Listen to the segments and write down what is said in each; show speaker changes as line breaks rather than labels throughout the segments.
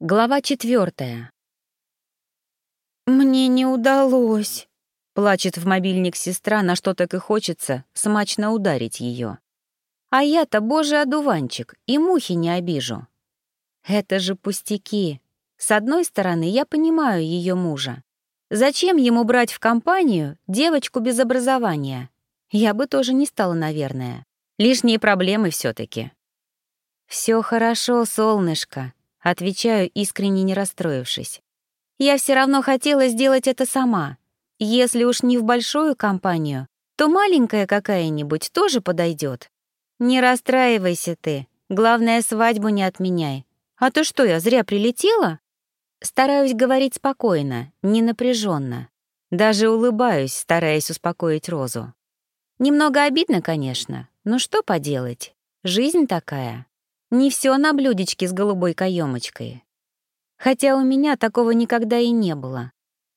Глава четвертая. «Мне не удалось», — плачет в мобильник сестра, на что так и хочется смачно ударить ее. «А я-то божий одуванчик, и мухи не обижу». Это же пустяки. С одной стороны, я понимаю ее мужа. Зачем ему брать в компанию девочку без образования? Я бы тоже не стала, наверное. Лишние проблемы все таки Все хорошо, солнышко», Отвечаю, искренне не расстроившись. Я все равно хотела сделать это сама. Если уж не в большую компанию, то маленькая какая-нибудь тоже подойдет. Не расстраивайся ты. Главное, свадьбу не отменяй. А то что, я зря прилетела? Стараюсь говорить спокойно, не напряженно. Даже улыбаюсь, стараясь успокоить Розу. Немного обидно, конечно, но что поделать? Жизнь такая. Не все на блюдечке с голубой каемочкой. Хотя у меня такого никогда и не было.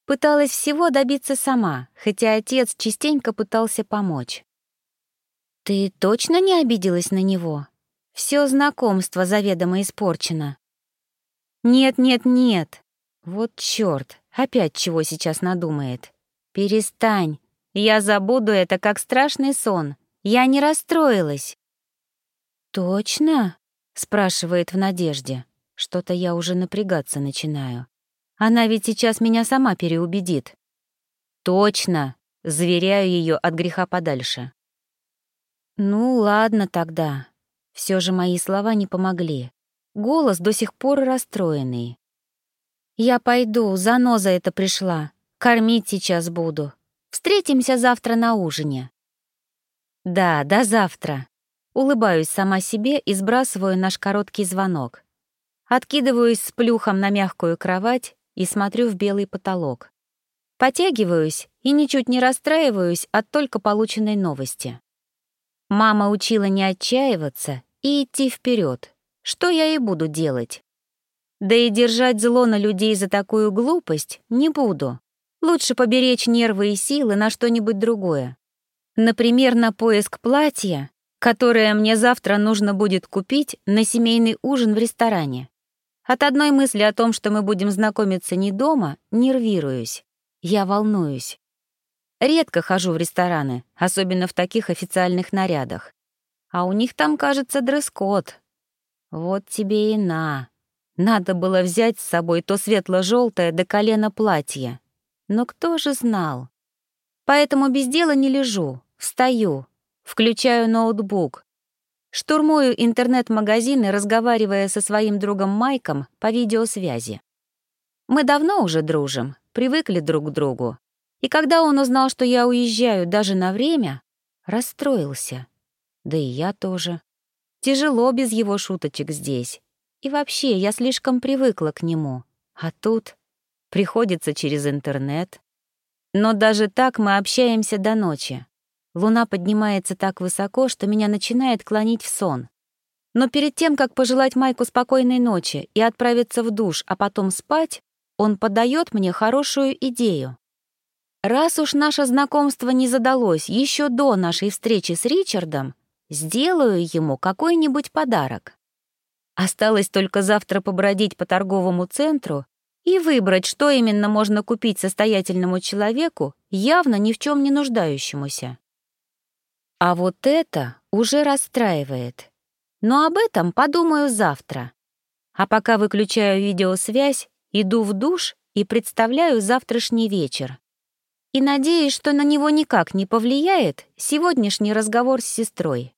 Пыталась всего добиться сама, хотя отец частенько пытался помочь. «Ты точно не обиделась на него? Все знакомство заведомо испорчено». «Нет, нет, нет. Вот чёрт, опять чего сейчас надумает. Перестань. Я забуду это как страшный сон. Я не расстроилась». «Точно?» Спрашивает в надежде. Что-то я уже напрягаться начинаю. Она ведь сейчас меня сама переубедит. Точно, заверяю ее от греха подальше. Ну ладно тогда. Все же мои слова не помогли. Голос до сих пор расстроенный. Я пойду, заноза это пришла. Кормить сейчас буду. Встретимся завтра на ужине. Да, до завтра. Улыбаюсь сама себе и сбрасываю наш короткий звонок. Откидываюсь с плюхом на мягкую кровать и смотрю в белый потолок. Потягиваюсь и ничуть не расстраиваюсь от только полученной новости. Мама учила не отчаиваться и идти вперед. Что я и буду делать? Да и держать зло на людей за такую глупость не буду. Лучше поберечь нервы и силы на что-нибудь другое. Например, на поиск платья которое мне завтра нужно будет купить на семейный ужин в ресторане. От одной мысли о том, что мы будем знакомиться не дома, нервируюсь. Я волнуюсь. Редко хожу в рестораны, особенно в таких официальных нарядах. А у них там, кажется, дресс-код. Вот тебе и на. Надо было взять с собой то светло-желтое до колена платье. Но кто же знал? Поэтому без дела не лежу, встаю, Включаю ноутбук. Штурмую интернет-магазины, разговаривая со своим другом Майком по видеосвязи. Мы давно уже дружим, привыкли друг к другу. И когда он узнал, что я уезжаю даже на время, расстроился. Да и я тоже. Тяжело без его шуточек здесь. И вообще, я слишком привыкла к нему. А тут приходится через интернет. Но даже так мы общаемся до ночи. Луна поднимается так высоко, что меня начинает клонить в сон. Но перед тем, как пожелать Майку спокойной ночи и отправиться в душ, а потом спать, он подает мне хорошую идею. Раз уж наше знакомство не задалось еще до нашей встречи с Ричардом, сделаю ему какой-нибудь подарок. Осталось только завтра побродить по торговому центру и выбрать, что именно можно купить состоятельному человеку, явно ни в чем не нуждающемуся. А вот это уже расстраивает. Но об этом подумаю завтра. А пока выключаю видеосвязь, иду в душ и представляю завтрашний вечер. И надеюсь, что на него никак не повлияет сегодняшний разговор с сестрой.